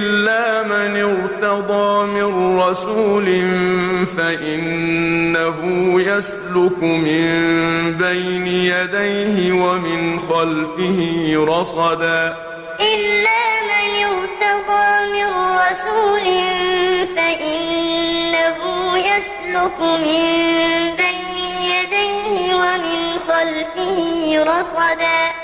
إِلَّا مَنِ ارْتَضَىٰ مِن رَّسُولٍ فَإِنَّهُ يَسْلُكُ مِن بَيْنِ يَدَيْهِ وَمِنْ خَلْفِهِ رَصَدًا. إِلَّا مَنِ ارْتَضَىٰ مِن رَّسُولٍ فَإِنَّهُ يَسْلُكُ مِن بَيْنِ يَدَيْهِ وَمِنْ خَلْفِهِ رَصَدًا.